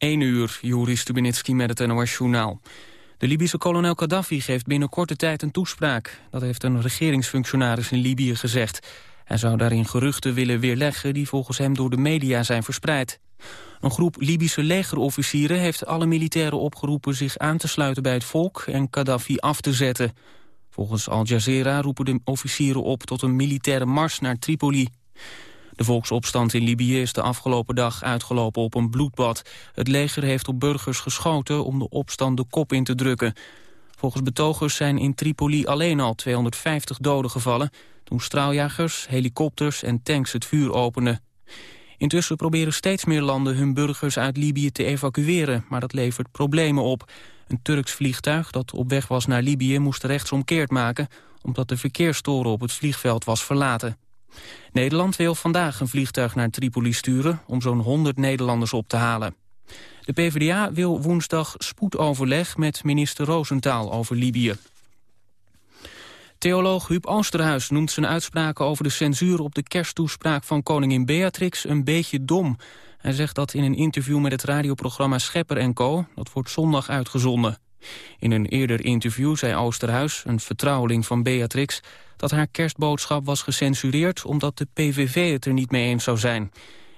1 uur, Juri Stubenitski met het NOS-journaal. De Libische kolonel Gaddafi geeft binnen korte tijd een toespraak. Dat heeft een regeringsfunctionaris in Libië gezegd. Hij zou daarin geruchten willen weerleggen die volgens hem door de media zijn verspreid. Een groep Libische legerofficieren heeft alle militairen opgeroepen zich aan te sluiten bij het volk en Gaddafi af te zetten. Volgens Al Jazeera roepen de officieren op tot een militaire mars naar Tripoli. De volksopstand in Libië is de afgelopen dag uitgelopen op een bloedbad. Het leger heeft op burgers geschoten om de opstand de kop in te drukken. Volgens betogers zijn in Tripoli alleen al 250 doden gevallen... toen straaljagers, helikopters en tanks het vuur openden. Intussen proberen steeds meer landen hun burgers uit Libië te evacueren... maar dat levert problemen op. Een Turks vliegtuig dat op weg was naar Libië moest rechtsomkeerd maken... omdat de verkeerstoren op het vliegveld was verlaten. Nederland wil vandaag een vliegtuig naar Tripoli sturen... om zo'n 100 Nederlanders op te halen. De PvdA wil woensdag spoedoverleg met minister Roosentaal over Libië. Theoloog Huub Oosterhuis noemt zijn uitspraken over de censuur op de kersttoespraak van koningin Beatrix een beetje dom. Hij zegt dat in een interview met het radioprogramma Schepper Co. Dat wordt zondag uitgezonden. In een eerder interview zei Oosterhuis, een vertrouweling van Beatrix... dat haar kerstboodschap was gecensureerd omdat de PVV het er niet mee eens zou zijn.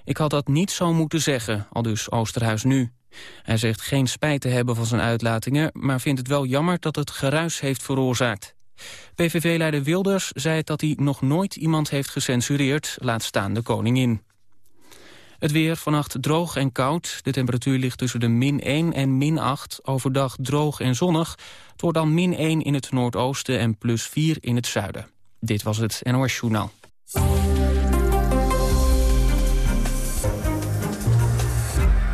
Ik had dat niet zo moeten zeggen, al dus Oosterhuis nu. Hij zegt geen spijt te hebben van zijn uitlatingen... maar vindt het wel jammer dat het geruis heeft veroorzaakt. PVV-leider Wilders zei dat hij nog nooit iemand heeft gecensureerd... laat staan de koningin. Het weer vannacht droog en koud. De temperatuur ligt tussen de min 1 en min 8. Overdag droog en zonnig. Het wordt dan min 1 in het noordoosten en plus 4 in het zuiden. Dit was het NOS Journaal.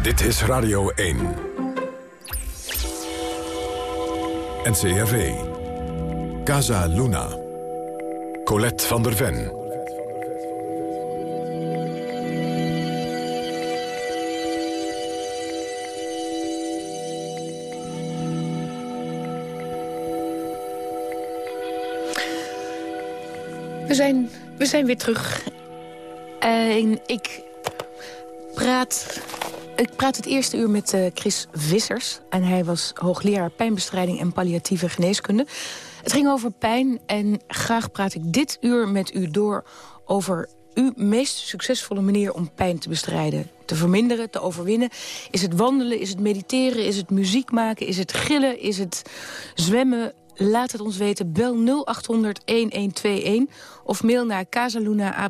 Dit is Radio 1. NCRV. Casa Luna. Colette van der Ven. We zijn, we zijn weer terug. En ik praat, ik praat het eerste uur met uh, Chris Vissers. En hij was hoogleraar pijnbestrijding en palliatieve geneeskunde. Het ging over pijn en graag praat ik dit uur met u door... over uw meest succesvolle manier om pijn te bestrijden. Te verminderen, te overwinnen. Is het wandelen, is het mediteren, is het muziek maken... is het gillen, is het zwemmen, Laat het ons weten. Bel 0800 1121 of mail naar casaluna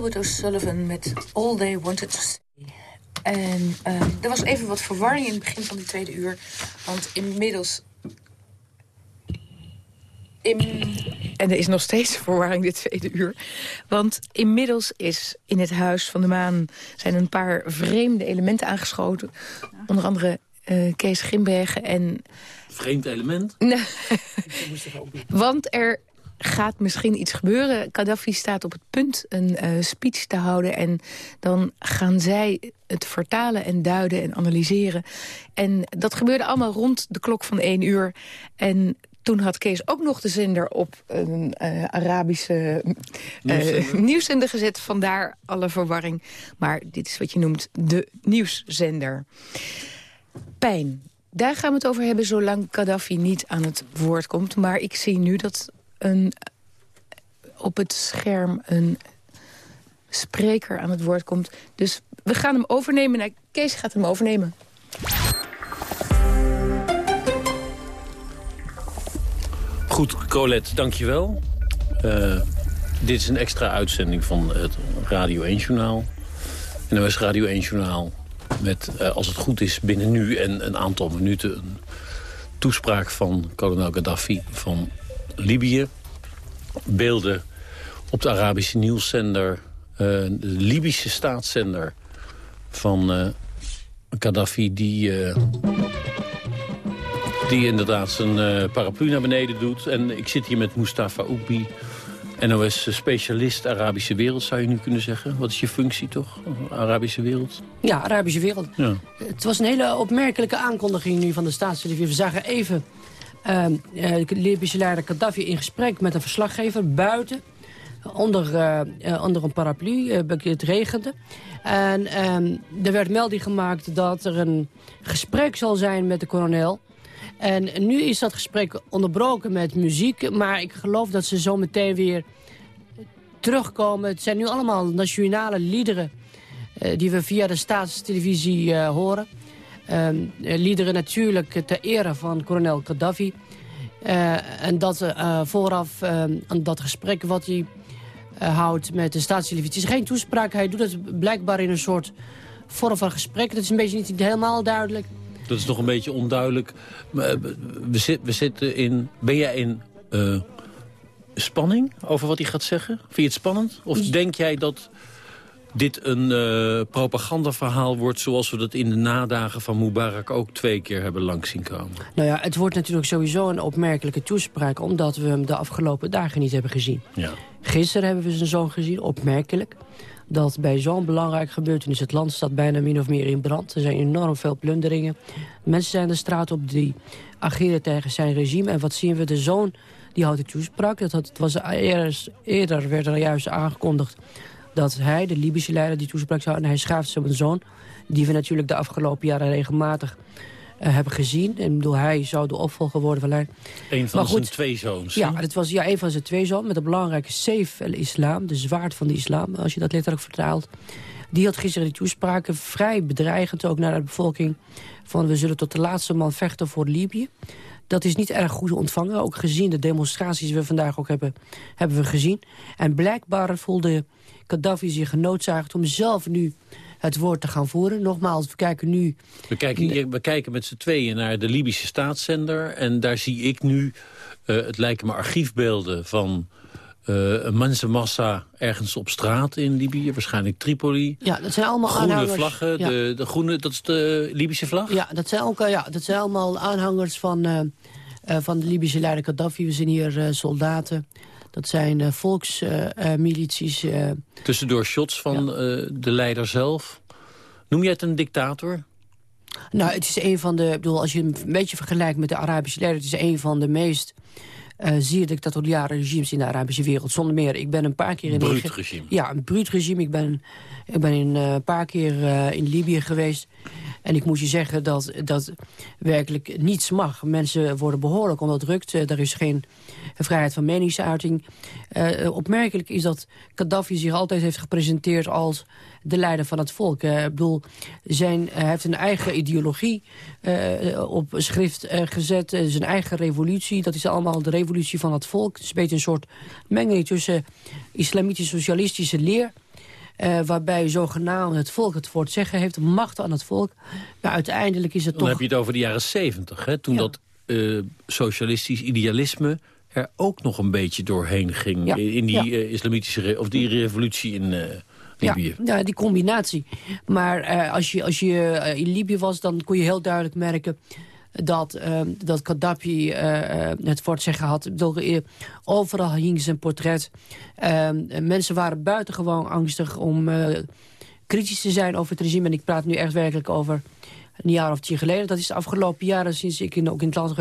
Gilbert O'Sullivan met All They Wanted to Say. En uh, er was even wat verwarring in het begin van de tweede uur. Want inmiddels... In... En er is nog steeds verwarring dit tweede uur. Want inmiddels is in het Huis van de Maan... zijn een paar vreemde elementen aangeschoten. Onder andere uh, Kees Grimbergen en... Vreemd element? Want er gaat misschien iets gebeuren. Gaddafi staat op het punt een uh, speech te houden... en dan gaan zij het vertalen en duiden en analyseren. En dat gebeurde allemaal rond de klok van één uur. En toen had Kees ook nog de zender op een uh, Arabische uh, nieuwszender gezet. Vandaar alle verwarring. Maar dit is wat je noemt de nieuwszender. Pijn. Daar gaan we het over hebben zolang Gaddafi niet aan het woord komt. Maar ik zie nu dat een, op het scherm een spreker aan het woord komt. Dus we gaan hem overnemen. Nou, Kees gaat hem overnemen. Goed, Colette, dankjewel. Uh, dit is een extra uitzending van het Radio 1-journaal. NOS Radio 1-journaal met, uh, als het goed is, binnen nu en een aantal minuten... een toespraak van kolonel Gaddafi van Libië. Beelden op de Arabische nieuwszender, uh, de Libische staatszender van uh, Gaddafi... die, uh, die inderdaad zijn paraplu naar beneden doet. En ik zit hier met Mustafa Oekbi, NOS-specialist Arabische wereld, zou je nu kunnen zeggen. Wat is je functie toch, Arabische wereld? Ja, Arabische wereld. Ja. Het was een hele opmerkelijke aankondiging nu van de staatstelevisie. We zagen even Libische leider Gaddafi in gesprek met een verslaggever buiten. Onder, uh, onder een paraplu, uh, het regende. En ehm, er werd melding gemaakt dat er een gesprek zal zijn met de kolonel. En nu is dat gesprek onderbroken met muziek. Maar ik geloof dat ze zo meteen weer terugkomen. Het zijn nu allemaal nationale liederen die we via de staatstelevisie horen. Um, liederen natuurlijk ter ere van kolonel Gaddafi. Uh, en dat uh, vooraf aan dat gesprek wat hij houdt met de staatstelevisie. Het is geen toespraak, hij doet het blijkbaar in een soort vorm van gesprek. Dat is een beetje niet helemaal duidelijk. Dat is nog een beetje onduidelijk. We, zit, we zitten in... Ben jij in spanning over wat hij gaat zeggen? Vind je het spannend? Of denk jij dat dit een uh, propagandaverhaal wordt... zoals we dat in de nadagen van Mubarak ook twee keer hebben langs zien komen? Nou ja, het wordt natuurlijk sowieso een opmerkelijke toespraak... omdat we hem de afgelopen dagen niet hebben gezien. Ja. Gisteren hebben we zijn zoon gezien, opmerkelijk. Dat bij zo'n belangrijk gebeurtenis het land staat bijna min of meer in brand. Er zijn enorm veel plunderingen. Mensen zijn de straat op die ageren tegen zijn regime. En wat zien we? De zoon die houdt de toespraak. Dat had, het was eerder, eerder werd er juist aangekondigd dat hij, de Libische leider, die toespraak zou... en hij schaaft zijn zoon, die we natuurlijk de afgelopen jaren regelmatig uh, hebben gezien. En bedoel, hij zou de opvolger worden van Leiden. Een van zijn twee zoons. Ja, het was ja, een van zijn twee zoons met een belangrijke Seif el-Islam, de zwaard van de islam, als je dat letterlijk vertaalt. Die had gisteren die toespraken vrij bedreigend, ook naar de bevolking, van we zullen tot de laatste man vechten voor Libië. Dat is niet erg goed ontvangen, ook gezien de demonstraties die we vandaag ook hebben, hebben we gezien. En blijkbaar voelde Gaddafi zich genoodzaakt om zelf nu het woord te gaan voeren. Nogmaals, we kijken nu... We kijken, we kijken met z'n tweeën naar de Libische staatszender... en daar zie ik nu, uh, het lijken me archiefbeelden van... Uh, een mensenmassa ergens op straat in Libië, waarschijnlijk Tripoli. Ja, dat zijn allemaal groene aanhangers. vlaggen. Ja. De, de groene, dat is de Libische vlag? Ja, dat zijn, ook, ja, dat zijn allemaal aanhangers van, uh, van de Libische leider Gaddafi. We zien hier soldaten. Dat zijn uh, volksmilities. Uh, Tussendoor shots van ja. de leider zelf. Noem jij het een dictator? Nou, het is een van de... Ik bedoel, als je hem een beetje vergelijkt met de Arabische leider... het is een van de meest uh, zeer dictatoriale regimes in de Arabische wereld. Zonder meer. Ik ben een paar keer in... Bruut regime. Ja, een bruut regime. Ik ben, ik ben een uh, paar keer uh, in Libië geweest. En ik moet je zeggen dat, dat werkelijk niets mag. Mensen worden behoorlijk onderdrukt. er is geen vrijheid van meningsuiting. opmerkelijk is dat Gaddafi zich altijd heeft gepresenteerd als de leider van het volk. ik bedoel, zijn, hij heeft een eigen ideologie op schrift gezet. zijn eigen revolutie. Dat is allemaal de revolutie van het volk. Het is een beetje een soort mengeling tussen islamitische socialistische leer... Uh, waarbij zogenaamd het volk het voor het zeggen heeft, macht aan het volk. Maar uiteindelijk is het Dan toch... heb je het over de jaren zeventig, toen dat uh, socialistisch idealisme er ook nog een beetje doorheen ging... in die uh, islamitische of die revolutie in Libië. Ja, ja, die combinatie. Maar als je, als je in Libië was, dan kon je heel duidelijk merken dat, uh, dat Gaddafi uh, het voor het zeggen had. Bedoel, overal hing zijn portret. Uh, mensen waren buitengewoon angstig om kritisch te zijn over het regime. En ik praat nu echt werkelijk over een jaar of tien geleden. Dat is de afgelopen jaren sinds ik in, ook in het land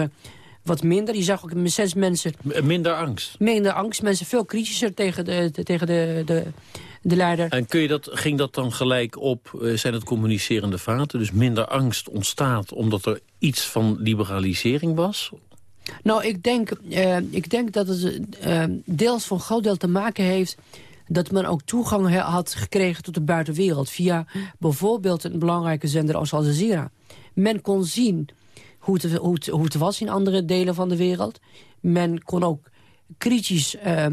wat minder. Je zag ook zes mensen... Minder angst? Minder angst. Mensen veel kritischer tegen de, tegen de, de, de leider. En kun je dat, ging dat dan gelijk op, zijn het communicerende vaten? Dus minder angst ontstaat omdat er iets van liberalisering was? Nou, ik denk, uh, ik denk dat het uh, deels van groot deel te maken heeft dat men ook toegang had gekregen tot de buitenwereld... via bijvoorbeeld een belangrijke zender als Al Jazeera. Men kon zien hoe het, hoe, het, hoe het was in andere delen van de wereld. Men kon ook kritisch uh,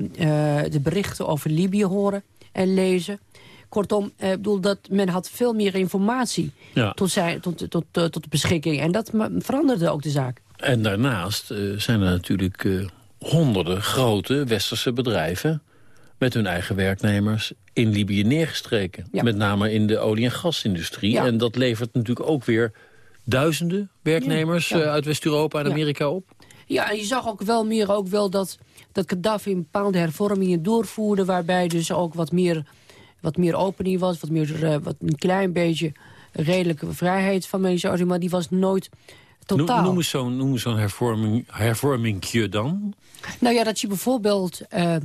de berichten over Libië horen en lezen. Kortom, eh, bedoel dat men had veel meer informatie ja. tot, zij, tot, tot, tot, tot beschikking. En dat veranderde ook de zaak. En daarnaast uh, zijn er natuurlijk uh, honderden grote westerse bedrijven... met hun eigen werknemers in Libië neergestreken. Ja. Met name in de olie- en gasindustrie. Ja. En dat levert natuurlijk ook weer duizenden werknemers uh, uit West-Europa en Amerika op. Ja, en je zag ook wel meer ook wel dat, dat Gaddafi een bepaalde hervormingen doorvoerde... waarbij dus ook wat meer wat meer opening was, wat, meer, uh, wat een klein beetje redelijke vrijheid van mensen, maar die was nooit totaal. Noem, eens zo'n zo hervorming, hervormingje dan. Nou ja, dat je bijvoorbeeld uh,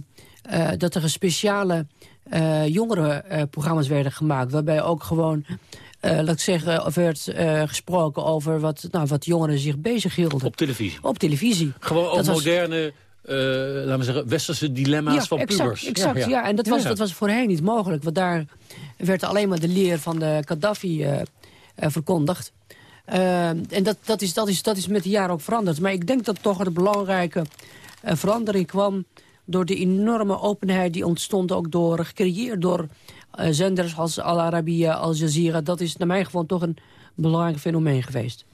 uh, dat er speciale jongerenprogramma's werden gemaakt, waarbij ook gewoon laat ik zeggen, werd gesproken over wat, nou, wat jongeren zich bezig hielden. Op televisie? Op televisie. Gewoon ook moderne uh, laten we zeggen, westerse dilemma's ja, van exact, pubers. Exact, ja, ja. en dat was, dat was voorheen niet mogelijk. Want daar werd alleen maar de leer van de Gaddafi uh, uh, verkondigd. en dat, dat, is, dat, is, dat is met de jaren ook veranderd. Maar ik denk dat toch een belangrijke verandering kwam... door de enorme openheid die ontstond ook door, gecreëerd door zenders als Al Arabiya, Al Jazeera. Dat is naar mijn gevoel toch een belangrijk fenomeen geweest.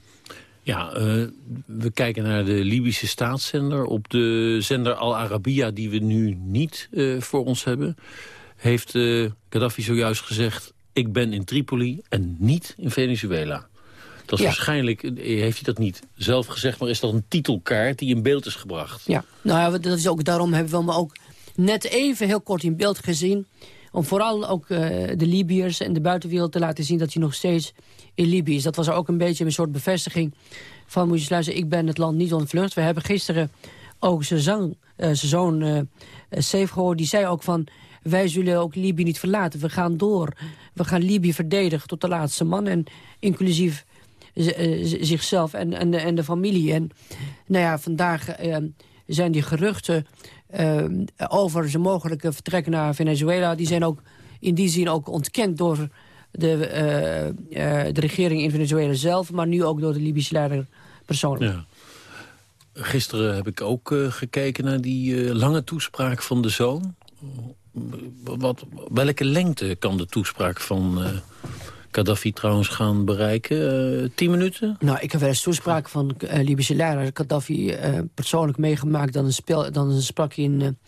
Ja, uh, we kijken naar de Libische staatszender. Op de zender Al Arabiya, die we nu niet uh, voor ons hebben... heeft uh, Gaddafi zojuist gezegd... ik ben in Tripoli en niet in Venezuela. Dat is ja. waarschijnlijk, heeft hij dat niet zelf gezegd... maar is dat een titelkaart die in beeld is gebracht? Ja, nou ja, dat is ook, daarom hebben we hem ook net even heel kort in beeld gezien... om vooral ook de Libiërs en de buitenwereld te laten zien... dat hij nog steeds in Libië is. Dat was ook een beetje een soort bevestiging van... moet je luisteren, ik ben het land niet ontvlucht. We hebben gisteren ook zijn, uh, zijn zoon uh, Safe gehoord. Die zei ook van, wij zullen ook Libië niet verlaten. We gaan door. We gaan Libië verdedigen tot de laatste man. En inclusief zichzelf en, en de familie. En nou ja, vandaag zijn die geruchten over zijn mogelijke vertrek naar Venezuela... die zijn ook in die zin ook ontkend door de, uh, uh, de regering in Venezuela zelf... maar nu ook door de Libische leider persoonlijk. Ja. Gisteren heb ik ook uh, gekeken naar die lange toespraak van de zoon. Wat, welke lengte kan de toespraak van Gaddafi trouwens gaan bereiken? tien minuten? Nou, ik heb wel eens toespraak van Libische leider Gaddafi persoonlijk meegemaakt. Dan, speel, dan sprak hij in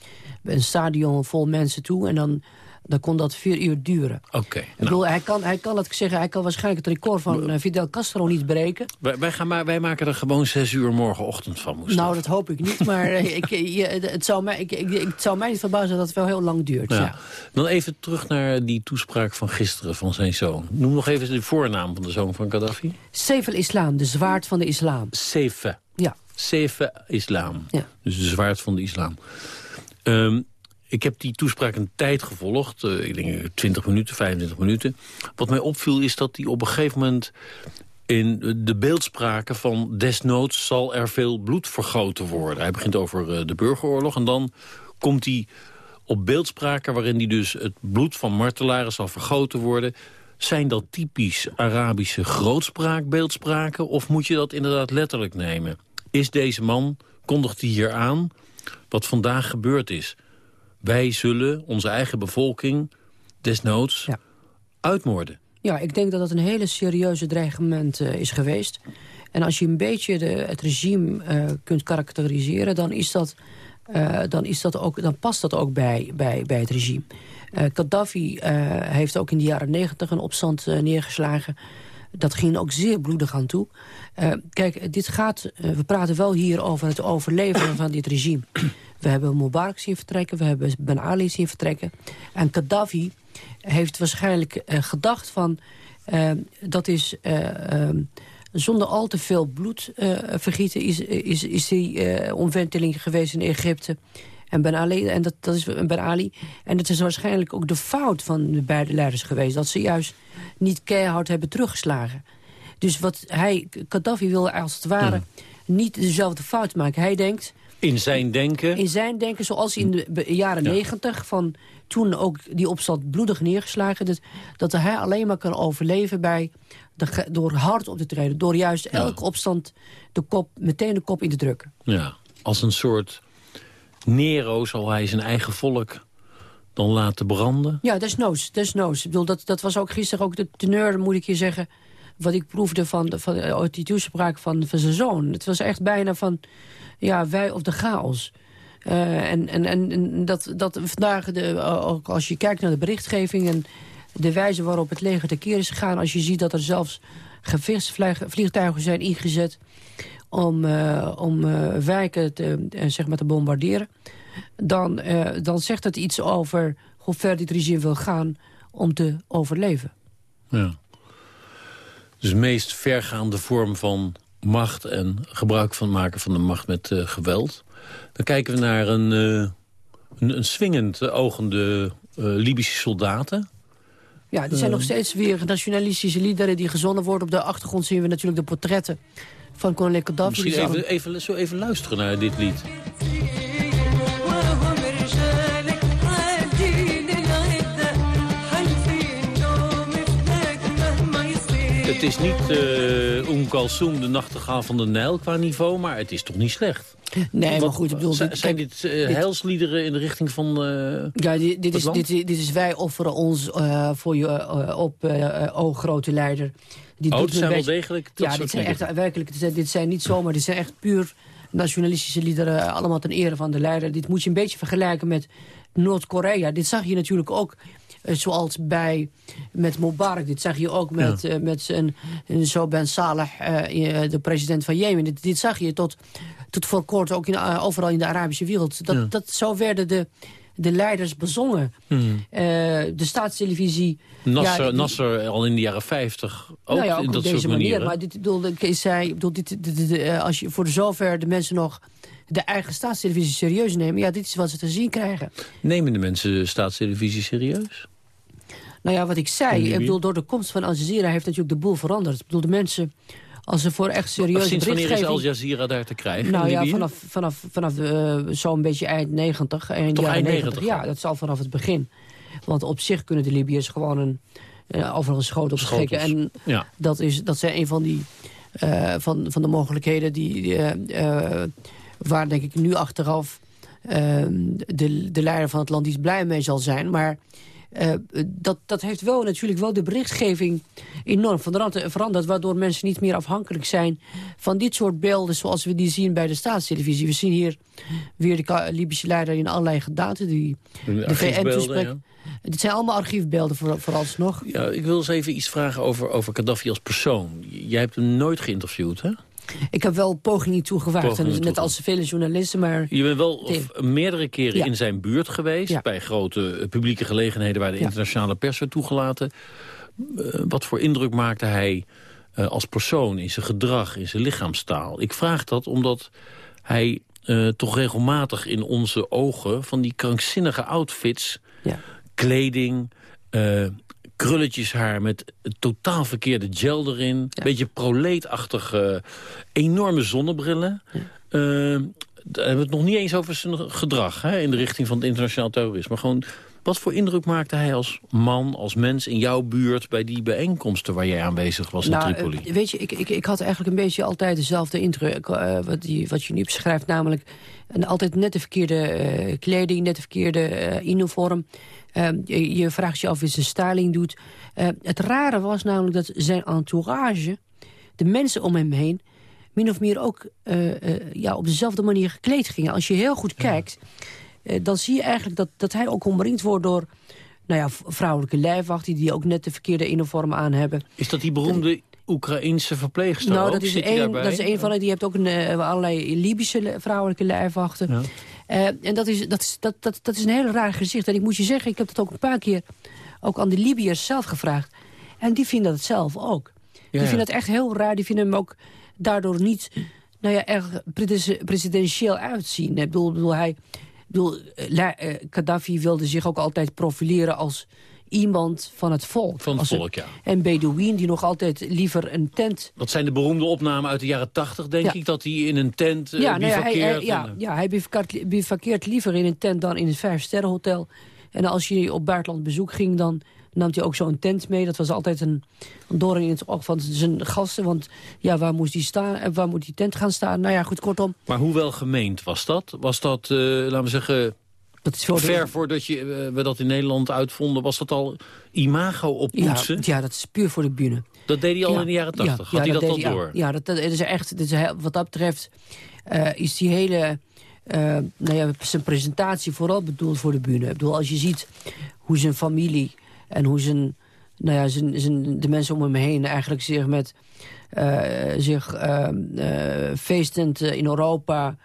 een stadion vol mensen toe en dan dan kon dat vier uur duren. Oké. Okay, ik bedoel, hij kan, hij kan, het zeggen, hij kan waarschijnlijk het record van uh, Fidel Castro niet breken. Wij, wij, gaan maar, wij maken er gewoon zes uur morgenochtend van. Moest nou, dat hoop ik niet, maar ik, je, het, zou mij, ik, ik, het zou mij niet verbazen dat het wel heel lang duurt. Ja. ja. Dan even terug naar die toespraak van gisteren van zijn zoon. Noem nog even de voornaam van de zoon van Gaddafi. Seif islam de zwaard van de islam. Seif. Ja. Seif islam. Ja. Dus de zwaard van de islam. Um, ik heb die toespraak een tijd gevolgd. Uh, ik denk 20 minuten, 25 minuten. Wat mij opviel is dat hij op een gegeven moment in de beeldspraken van desnoods zal er veel bloed vergoten worden. Hij begint over eh, de burgeroorlog en dan komt hij op beeldspraken... waarin hij dus het bloed van martelaren zal vergoten worden... Zijn dat typisch Arabische grootspraakbeeldspraken... of moet je dat inderdaad letterlijk nemen? Is deze man, kondigt hij hier aan, wat vandaag gebeurd is? Wij zullen onze eigen bevolking desnoods ja. uitmoorden. Ja, ik denk dat dat een hele serieuze dreigement uh, is geweest. En als je een beetje de, het regime uh, kunt karakteriseren... dan, is dat, uh, dan, is dat ook, dan past dat ook bij, bij, bij het regime. Gaddafi heeft ook in de jaren negentig een opstand neergeslagen. Dat ging ook zeer bloedig aan toe. kijk, dit gaat, we praten wel hier over het overleven van dit regime. We hebben Mubarak zien vertrekken, we hebben Ben Ali zien vertrekken. En Gaddafi heeft waarschijnlijk uh, gedacht van... Dat is um, zonder al te veel bloed vergieten... is, is, is die omwenteling geweest in Egypte. En Ben Ali, en dat, dat is Ben Ali. En het is waarschijnlijk ook de fout van de beide leiders geweest... dat ze juist niet keihard hebben teruggeslagen. Dus wat hij, Gaddafi wil als het ware... niet dezelfde fout maken. Hij denkt... In zijn denken? In zijn denken, zoals in de jaren negentig... van toen ook die opstand bloedig neergeslagen... dat, dat hij alleen maar kan overleven bij de, door hard op te treden. Door juist elke opstand de kop, meteen de kop in te drukken. Ja, als een soort Nero zal hij zijn eigen volk dan laten branden? Ja, desnoods. desnoods. Ik bedoel, dat, dat was ook gisteren ook de teneur, moet ik je zeggen... wat ik proefde van, van, van die toespraak van, van zijn zoon. Het was echt bijna van, ja, wij of de chaos. Uh, en, en, en dat, dat vandaag, de, ook als je kijkt naar de berichtgeving... en de wijze waarop het leger tekeer is gegaan... als je ziet dat er zelfs gevechtsvliegtuigen zijn ingezet... om, om wijken te, zeg maar te bombarderen... Dan, dan zegt het iets over hoe ver dit regime wil gaan om te overleven. Ja. Dus de meest vergaande vorm van macht en gebruik van maken van de macht met geweld... Dan kijken we naar een, uh, een, een swingend ogende Libische soldaten. Ja, die zijn nog steeds weer nationalistische liederen die gezonnen worden. Op de achtergrond zien we natuurlijk de portretten van kolonel Gaddafi. Misschien even, even, zo even luisteren naar dit lied. Het is niet uh, Um Kalsoum, de nachtegaal van de Nijl qua niveau, maar het is toch niet slecht? Nee, maar goed, ik bedoel... Zijn, zijn dit, uh, dit, heilsliederen in de richting van uh, Ja, dit, dit is, dit, dit, is wij offeren ons uh, voor je op, o grote leider. Die oh, doet zijn wel degelijk Ja, dit zijn echt, werkelijk, dit zijn niet zomaar, dit zijn echt puur nationalistische liederen. Allemaal ten ere van de leider. Dit moet je een beetje vergelijken met Noord-Korea. Dit zag je natuurlijk ook zoals bij met Mubarak. Dit zag je ook met, ja. uh, met zijn, zo Ben Saleh, de president van Jemen. Dit, dit, zag je tot tot voor kort ook in, overal in de Arabische wereld. Dat, ja. dat, zo werden de, de leiders bezongen. Hmm. Uh, de staatstelevisie... Nasser, ja, Nasser al in de jaren 50 ook, nou ja, ook in op dat deze soort manier. manieren. Maar dit, bedoel, ik zei, bedoel, dit, dit, dit, dit, als je voor zover de mensen nog de eigen staatstelevisie serieus nemen... ja, dit is wat ze te zien krijgen. Nemen de mensen staatstelevisie serieus? Nou ja, wat ik zei, ik bedoel, door de komst van Al Jazeera heeft natuurlijk de boel veranderd. Ik bedoel, de mensen als ze voor echt serieuze Sinds wanneer is Al Jazeera daar te krijgen? Nou ja, vanaf, vanaf, vanaf uh, zo'n beetje eind 90. Eind Toch eind 90? 90? Ja, dat is al vanaf het begin. Want op zich kunnen de Libiërs gewoon een, uh, overal een schoot op schikken. En ja. dat, is, dat zijn een van, die, uh, van, van de mogelijkheden die, waar denk ik nu achteraf de, de leider van het land iets blij mee zal zijn. Maar uh, dat, dat heeft wel natuurlijk wel de berichtgeving enorm veranderd... waardoor mensen niet meer afhankelijk zijn van dit soort beelden... zoals we die zien bij de staatstelevisie. We zien hier weer de Libische leider in allerlei gedaten. Die, de. Ja. Dit zijn allemaal archiefbeelden voor, vooralsnog. Ja, ik wil eens even iets vragen over, over Gaddafi als persoon. Jij hebt hem nooit geïnterviewd, hè? Ik heb wel pogingen toegewaagd, net als vele journalisten. Maar je bent wel of, meerdere keren ja. in zijn buurt geweest... Ja. bij grote publieke gelegenheden waar de internationale pers werd toegelaten. Uh, wat voor indruk maakte hij uh, als persoon in zijn gedrag, in zijn lichaamstaal? Ik vraag dat omdat hij uh, toch regelmatig in onze ogen... van die krankzinnige outfits, kleding krulletjes haar met totaal verkeerde gel erin. Beetje proleetachtige, enorme zonnebrillen. Ja. Uh, we hebben het nog niet eens over zijn gedrag hè, in de richting van het internationaal terrorisme. Gewoon, wat voor indruk maakte hij als man, als mens in jouw buurt... bij die bijeenkomsten waar jij aanwezig was nou, in Tripoli? Uh, weet je, ik, ik, ik had eigenlijk een beetje altijd dezelfde indruk... Uh, wat, die, wat je nu beschrijft, namelijk een, altijd net de verkeerde uh, kleding... net de verkeerde uniform. Ehm, je, je, vraagt je af wie zijn styling doet. het rare was namelijk dat zijn entourage... de mensen om hem heen min of meer ook uh, uh, ja, op dezelfde manier gekleed gingen. Als je heel goed kijkt, uh, dan zie je eigenlijk dat, dat hij ook omringd wordt door nou ja, vrouwelijke lijfwachten... die ook net de verkeerde uniform aan hebben. Is dat die beroemde Oekraïense verpleegster nou? Dat is, een, dat is een van de, die hebt ook een, allerlei Libische vrouwelijke lijfwachten. Ja. En dat is, dat, is, dat, dat, dat is een heel raar gezicht. En ik moet je zeggen, ik heb dat ook een paar keer ook aan de Libiërs zelf gevraagd. En die vinden dat zelf ook. Ja, die vinden het echt heel raar. Die vinden hem ook daardoor niet nou ja, erg presidentieel uitzien. Ik bedoel, bedoel hij, bedoel, uh, Gaddafi wilde zich ook altijd profileren als iemand van het volk. Van het volk, ja. En Bedouin die nog altijd liever een tent... Dat zijn de beroemde opnamen uit de jaren tachtig, denk ja. ik... dat hij in een tent uh, ja, nou ja, hij, hij, ja, ja, hij bivakkeert liever in een tent dan in een vijfsterrenhotel. En als je op buitenland bezoek ging, dan nam hij ook zo'n tent mee. Dat was altijd een, een doorn in het oog van zijn gasten. Want ja, waar moest die staan en waar moet die tent gaan staan? Nou ja, goed, kortom. Maar hoe wel gemeend was dat? Was dat, uh, laten we zeggen... Dat is Ver voordat je, uh, we dat in Nederland uitvonden, was dat al imago oppoetsen? Ja, ja, dat is puur voor de bühne. Dat deed hij al ja, in de jaren tachtig? Ja, Had hij dat, dat al door? Ja, dat, dat is echt, dat is, wat dat betreft uh, is die hele... Uh, nou ja, zijn presentatie vooral bedoeld voor de bühne. Ik bedoel, als je ziet hoe zijn familie en hoe zijn, nou ja, zijn, zijn, de mensen om hem heen eigenlijk zich met... Zich uh, feestend in Europa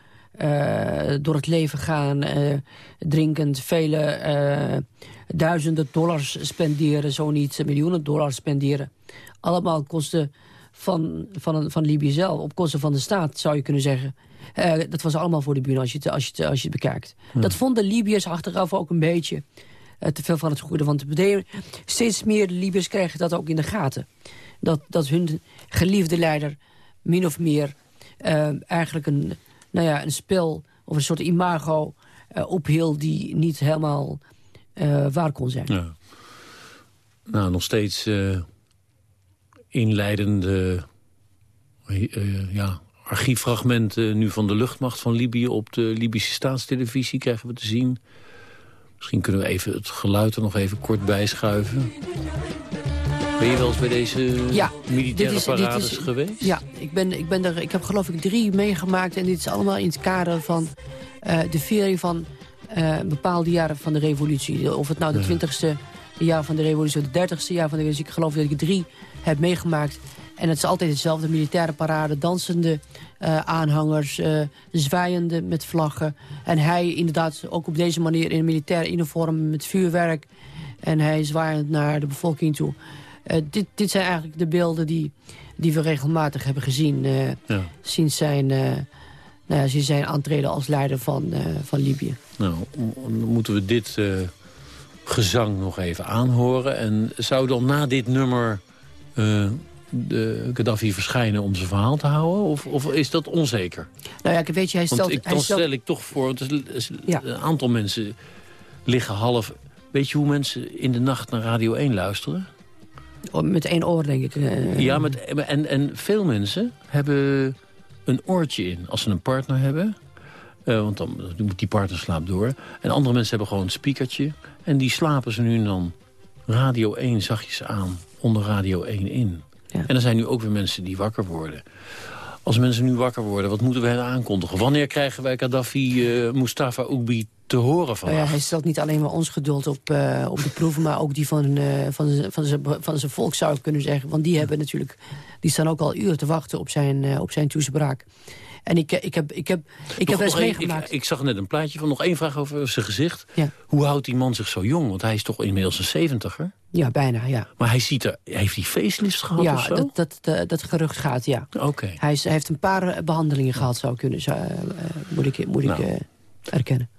door het leven gaan... drinkend vele duizenden dollars spenderen... zo niet miljoenen dollars spenderen. Allemaal kosten van, van, van Libië zelf. Op kosten van de staat, zou je kunnen zeggen. dat was allemaal voor de buren als je het, als je het, als je het bekijkt. Hmm. Dat vonden Libiërs achteraf ook een beetje... Uh, te veel van het goede. Want steeds meer Libiërs krijgen dat ook in de gaten. Dat, dat hun geliefde leider min of meer uh, eigenlijk een, nou ja, een spel of een soort imago uh, ophield die niet helemaal waar kon zijn. Ja. Nou, nog steeds inleidende ja, archieffragmenten nu van de luchtmacht van Libië op de Libische staatstelevisie krijgen we te zien. Misschien kunnen we even het geluid er nog even kort bijschuiven. Ben je wel eens bij deze ja, militaire is, parades is, geweest? Ja, ik, ben, ik, ben er, ik heb geloof ik drie meegemaakt. En dit is allemaal in het kader van uh, de viering van uh, bepaalde jaren van de revolutie. Of het nou de twintigste jaar van de revolutie of de dertigste jaar van de revolutie. Ik geloof dat ik drie heb meegemaakt. En het is altijd hetzelfde, militaire parade, dansende uh, aanhangers, uh, zwaaiende met vlaggen. En hij inderdaad ook op deze manier in een militair uniform met vuurwerk. En hij zwaaiend naar de bevolking toe. Uh, dit, dit zijn eigenlijk de beelden die, die we regelmatig hebben gezien ja. sinds, zijn, nou ja, sinds zijn aantreden als leider van, van Libië. Nou, moeten we dit gezang nog even aanhoren. En zou dan na dit nummer de Gaddafi verschijnen om zijn verhaal te houden? Of, of is dat onzeker? Nou ja, weet je, hij stelt... Want ik, dan stel ik toch voor, want ja. een aantal mensen liggen half... Weet je hoe mensen in de nacht naar Radio 1 luisteren? Oh, met één oor, denk ik. Uh, ja, met, en, en veel mensen hebben een oortje in als ze een partner hebben. Uh, want dan moet die partner slaapt door. En andere mensen hebben gewoon een speakertje. En die slapen ze nu dan Radio 1 zachtjes aan onder Radio 1 in. En er zijn nu ook weer mensen die wakker worden. Als mensen nu wakker worden, wat moeten we hen aankondigen? Wanneer krijgen wij Gaddafi, uh, Mustafa Oekbi te horen van? Oh ja, hij stelt niet alleen maar ons geduld op, uh, op de proeven... maar ook die van, uh, van, van, zijn, van zijn volk, zou ik kunnen zeggen. Want die hebben natuurlijk, die staan ook al uren te wachten op zijn, op zijn toespraak. En ik, ik heb, ik heb, ik heb eens meegemaakt. Ik, ik, zag net een plaatje van nog één vraag over zijn gezicht. Ja. Hoe houdt die man zich zo jong? Want hij is toch inmiddels een zeventiger? Ja, bijna, ja. Maar hij ziet er, heeft hij facelift gehad ja, of zo? Dat, dat, dat, dat gerucht gaat, ja. Oké. Hij, hij, heeft een paar behandelingen gehad, zou kunnen. Zo, uh, moet ik... Moet nou. ik uh,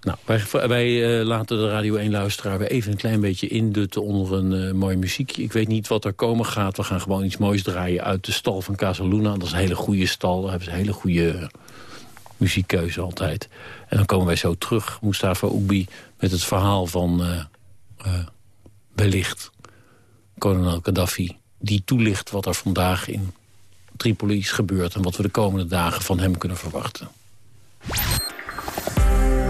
Nou, wij, wij uh, laten de Radio 1-luisteraar weer even een klein beetje indutten onder een uh, mooi muziekje. Ik weet niet wat er komen gaat. We gaan gewoon iets moois draaien uit de stal van Casaluna. Dat is een hele goede stal. Daar hebben ze een hele goede muziekkeuze altijd. En dan komen wij zo terug, Mustafa Oekbi, met het verhaal van uh, wellicht kolonel Gaddafi. Die toelicht wat er vandaag in Tripoli is gebeurd... en wat we de komende dagen van hem kunnen verwachten. Bye.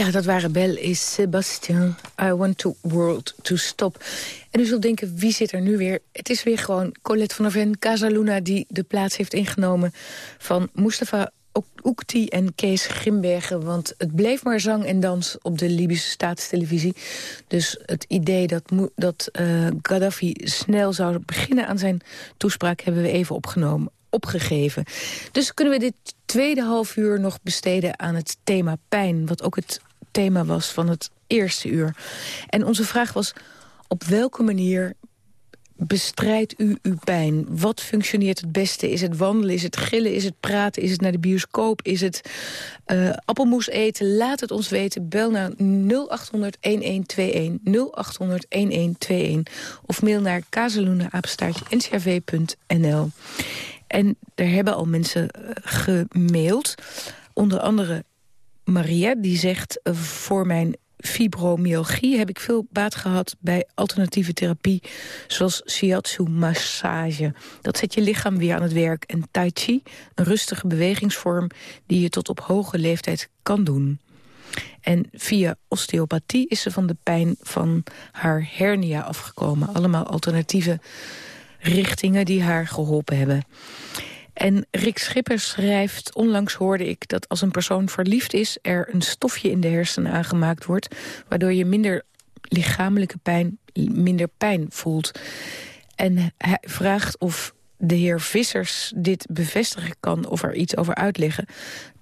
Ja, dat waren Bel en Sébastien. I want the world to stop. En u zult denken, wie zit er nu weer? Het is weer gewoon Colette van der Ven, Casaluna... die de plaats heeft ingenomen van Mustafa Oekti en Kees Grimbergen. Want het bleef maar zang en dans op de Libische staatstelevisie. Dus het idee dat, dat uh, Gaddafi snel zou beginnen aan zijn toespraak... hebben we even opgenomen opgegeven. Dus kunnen we dit tweede half uur nog besteden aan het thema pijn... wat ook het thema was van het eerste uur. En onze vraag was, op welke manier bestrijdt u uw pijn? Wat functioneert het beste? Is het wandelen? Is het gillen? Is het praten? Is het naar de bioscoop? Is het uh, appelmoes eten? Laat het ons weten. Bel naar 0800-1121. 0800-1121. Of mail naar kazeloenenapenstaartje.ncrv.nl. En er hebben al mensen uh, gemaild. Onder andere Maria, die zegt... Uh, voor mijn fibromyalgie heb ik veel baat gehad bij alternatieve therapie... zoals shiatsu-massage. Dat zet je lichaam weer aan het werk. En tai chi, een rustige bewegingsvorm... die je tot op hoge leeftijd kan doen. En via osteopathie is ze van de pijn van haar hernia afgekomen. Allemaal alternatieve richtingen die haar geholpen hebben. En Rick Schippers schrijft, onlangs hoorde ik dat als een persoon verliefd is... er een stofje in de hersenen aangemaakt wordt... waardoor je minder lichamelijke pijn, minder pijn voelt. En hij vraagt of de heer Vissers dit bevestigen kan... of er iets over uitleggen.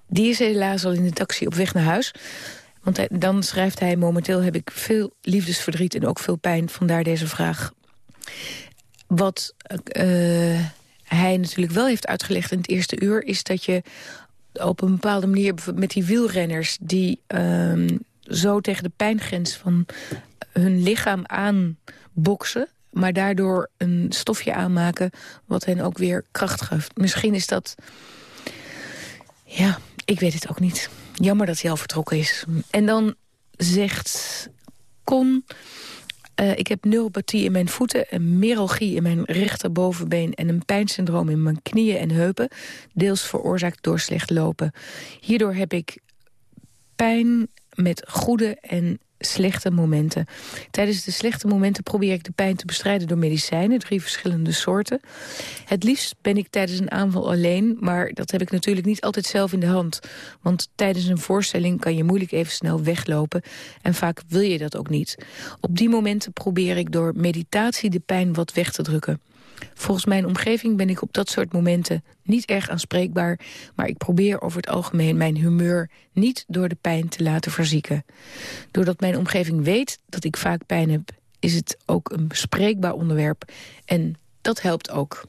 Die is helaas al in de taxi op weg naar huis. Want dan schrijft hij, momenteel heb ik veel liefdesverdriet... en ook veel pijn, vandaar deze vraag. Wat... Uh, hij natuurlijk wel heeft uitgelegd in het eerste uur... is dat je op een bepaalde manier met die wielrenners... die um, zo tegen de pijngrens van hun lichaam aanboksen... maar daardoor een stofje aanmaken wat hen ook weer kracht geeft. Misschien is dat... Ja, ik weet het ook niet. Jammer dat hij al vertrokken is. En dan zegt Con... Uh, ik heb neuropathie in mijn voeten, een meralgie in mijn rechterbovenbeen... en een pijnsyndroom in mijn knieën en heupen. Deels veroorzaakt door slecht lopen. Hierdoor heb ik pijn met goede en slechte momenten. Tijdens de slechte momenten probeer ik de pijn te bestrijden door medicijnen, drie verschillende soorten. Het liefst ben ik tijdens een aanval alleen, maar dat heb ik natuurlijk niet altijd zelf in de hand. Want tijdens een voorstelling kan je moeilijk even snel weglopen en vaak wil je dat ook niet. Op die momenten probeer ik door meditatie de pijn wat weg te drukken. Volgens mijn omgeving ben ik op dat soort momenten niet erg aanspreekbaar... maar ik probeer over het algemeen mijn humeur niet door de pijn te laten verzieken. Doordat mijn omgeving weet dat ik vaak pijn heb... is het ook een bespreekbaar onderwerp en dat helpt ook.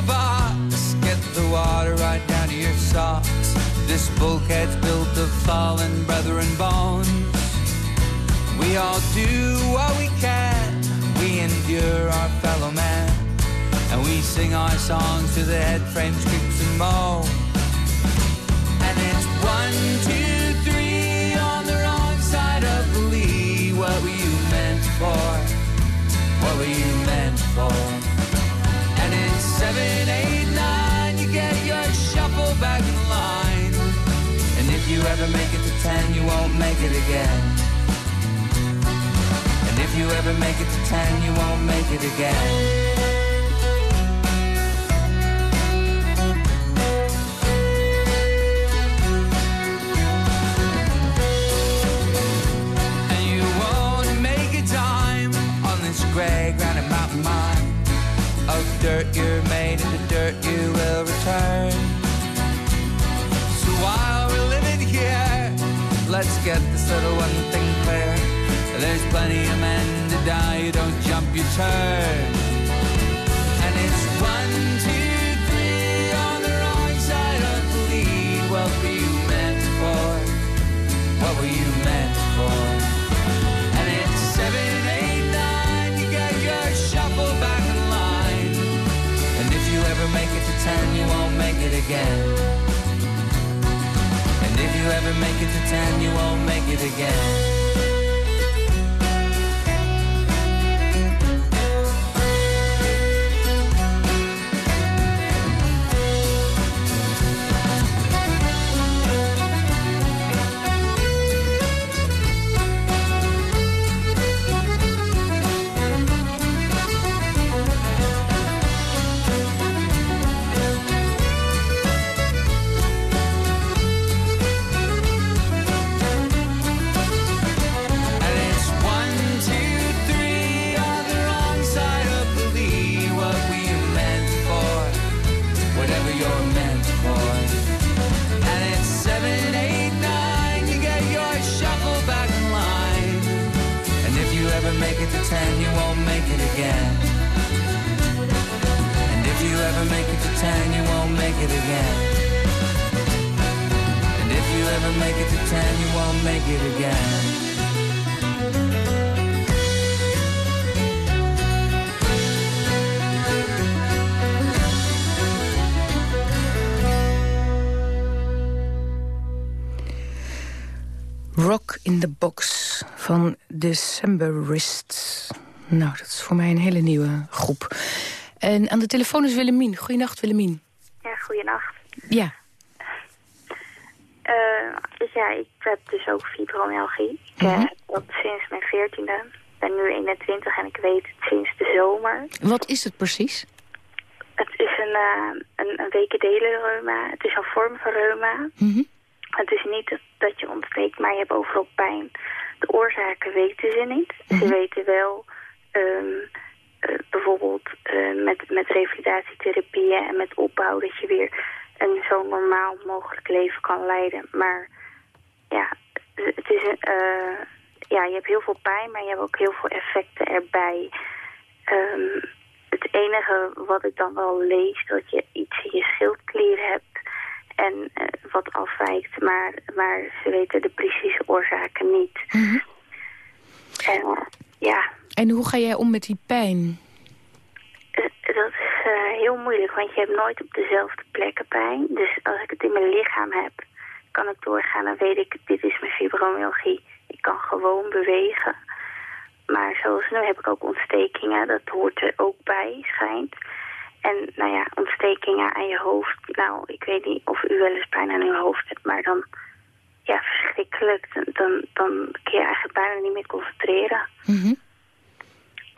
The box. Get the water right down to your socks. This bulkhead's built of fallen brethren bones. We all do what we can. We endure our fellow man. And we sing our songs to the head frames, creaks and moan. And it's one, two, three on the wrong side of the lee. What were you meant for? What were you meant for? Seven, eight, nine, you get your shuffle back in line. And if you ever make it to ten, you won't make it again. And if you ever make it to ten, you won't make it again. And you won't make a dime on this gray granite mountain mine of dirt you're you will return. So while we're living here, let's get this little one thing clear. There's plenty of men to die, you don't jump, you turn. And it's one, two, three on the wrong side of the lead. What were you meant for? What were you meant for? time you won't make it again. And if you ever make it to ten, you won't make it again. make it to ten, you won't make it again. And if you ever make it to ten, you won't make it again. And if you ever make it to ten, you won't make it again. Rock in the Box van Decemberist. Nou, dat is voor mij een hele nieuwe groep. En aan de telefoon is Willemien. Goedenacht, Willemien. Ja, goedenacht. Ja. Uh, dus ja, ik heb dus ook fibromyalgie. Ik heb dat sinds mijn veertiende. Ik ben nu 21 en ik weet het sinds de zomer. Wat is het precies? Het is een, uh, een, een reuma. Het is een vorm van reuma. Mm Het is niet dat, je ontsteekt, maar je hebt overal pijn. De oorzaken weten ze niet. Ze mhm. weten wel... Um, uh, bijvoorbeeld uh, met, met revalidatietherapieën en met opbouw... dat je weer een zo normaal mogelijk leven kan leiden. Maar ja, het is, uh, ja, je hebt heel veel pijn, maar je hebt ook heel veel effecten erbij. Um, het enige wat ik dan wel lees, dat je iets in je schildklier hebt en uh, wat afwijkt, maar, maar ze weten de precieze oorzaken niet. Mm En uh, ja. En hoe ga jij om met die pijn? dat is heel moeilijk, want je hebt nooit op dezelfde plekken pijn. Dus als ik het in mijn lichaam heb, kan ik doorgaan en weet ik, dit is mijn fibromyalgie. Ik kan gewoon bewegen. Maar zoals nu heb ik ook ontstekingen, dat hoort er ook bij, schijnt. En nou ja, ontstekingen aan je hoofd. Nou, ik weet niet of u wel eens pijn aan uw hoofd hebt, maar dan, ja, verschrikkelijk. Dan, dan, dan kun je eigenlijk bijna niet meer concentreren. Mm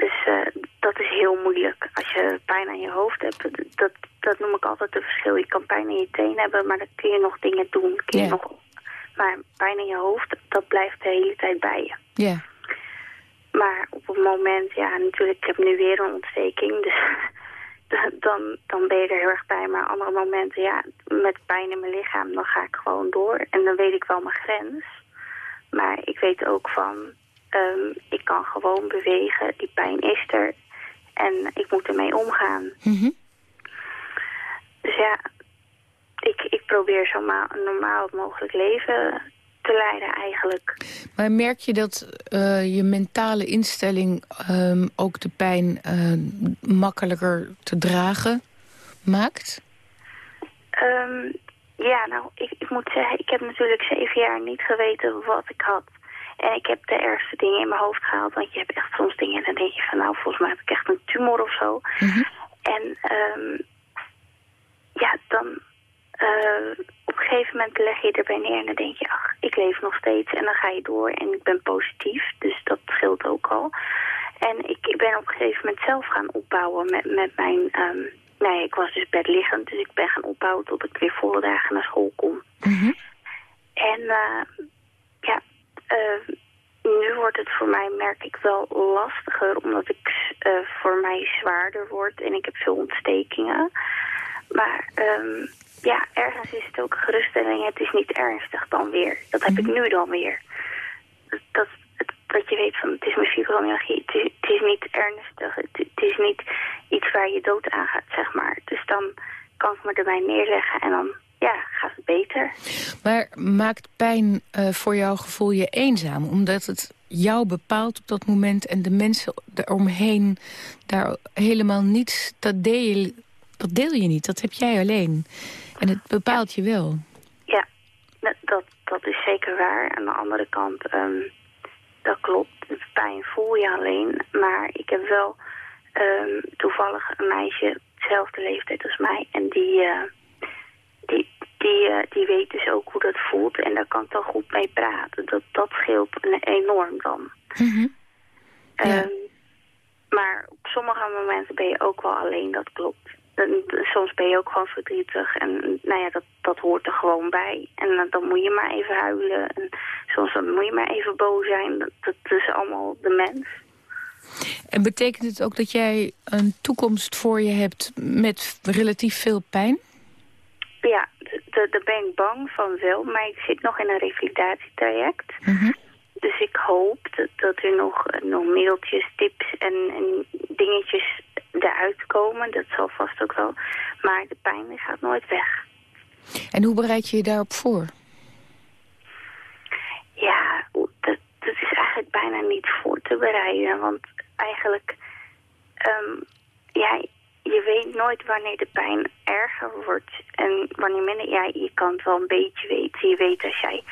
dus uh, dat is heel moeilijk. Als je pijn aan je hoofd hebt, dat, dat noem ik altijd het verschil. Je kan pijn in je teen hebben, maar dan kun je nog dingen doen. Kun je nog, maar pijn in je hoofd, dat blijft de hele tijd bij je. Ja. Maar op het moment, ja, natuurlijk, ik heb nu weer een ontsteking. Dus dan, dan ben je er heel erg bij. Maar andere momenten, ja, met pijn in mijn lichaam, dan ga ik gewoon door. En dan weet ik wel mijn grens. Maar ik weet ook van, Um, ik kan gewoon bewegen, die pijn is er. En ik moet ermee omgaan. Mm Dus ja, ik, ik probeer zo normaal mogelijk leven te leiden eigenlijk. Maar merk je dat uh, je mentale instelling um, ook de pijn uh, makkelijker te dragen maakt? Um, ja, nou, ik, ik moet zeggen, ik heb natuurlijk zeven jaar niet geweten wat ik had. En ik heb de ergste dingen in mijn hoofd gehaald. Want je hebt echt soms dingen en dan denk je van nou, volgens mij heb ik echt een tumor of zo. Mhm. En um, ja, dan uh, op een gegeven moment leg je erbij neer en dan denk je, ach, ik leef nog steeds. En dan ga je door en ik ben positief, dus dat scheelt ook al. En ik, ik ben op een gegeven moment zelf gaan opbouwen met, met mijn... Um, nee, ik was dus bedliggend, dus ik ben gaan opbouwen tot ik weer volle dagen naar school kom. Mm En uh, ja, uh, nu wordt het voor mij, merk ik, wel lastiger... omdat ik uh, voor mij zwaarder word en ik heb veel ontstekingen. Maar um, ja, ergens is het ook geruststelling. Het is niet ernstig dan weer. Dat heb ik mhm. nu dan weer. Dat, dat je weet van, het is mijn fibromyalgie. Het is, het is niet ernstig. Het, het is niet iets waar je dood aan gaat, zeg maar. Dus dan kan ik me erbij neerleggen en dan ja, gaat het beter. Maar maakt pijn uh, voor jouw gevoel je eenzaam? Omdat het jou bepaalt op dat moment... en de mensen eromheen daar helemaal niets... Dat deel, je, dat deel je niet, dat heb jij alleen. En het bepaalt je wel. Ja, dat, dat is zeker waar. Aan de andere kant, um, dat klopt. Pijn voel je alleen. Maar ik heb wel um, toevallig een meisje... hetzelfde leeftijd als mij. En die... Uh, die, die, uh, die weet dus ook hoe dat voelt en daar kan ik dan goed mee praten. Dat, dat scheelt enorm dan. Mm maar op sommige momenten ben je ook wel alleen, dat klopt. Soms ben je ook gewoon verdrietig en nou ja, dat, dat hoort er gewoon bij. En dan moet je maar even huilen en soms dan moet je maar even boos zijn. Dat, dat is allemaal de mens. En betekent het ook dat jij een toekomst voor je hebt met relatief veel pijn? Ja, daar ben ik bang van wel, maar ik zit nog in een revalidatietraject. Mm Dus ik hoop dat, dat er nog, nog middeltjes, tips en, en dingetjes eruit komen. Dat zal vast ook wel. Maar de pijn gaat nooit weg. En hoe bereid je je daarop voor? Ja, dat, dat is eigenlijk bijna niet voor te bereiden. Want eigenlijk, um, ja, je weet nooit wanneer de pijn erger wordt en wanneer minder. Ja, je kan het wel een beetje weten. Je weet als jij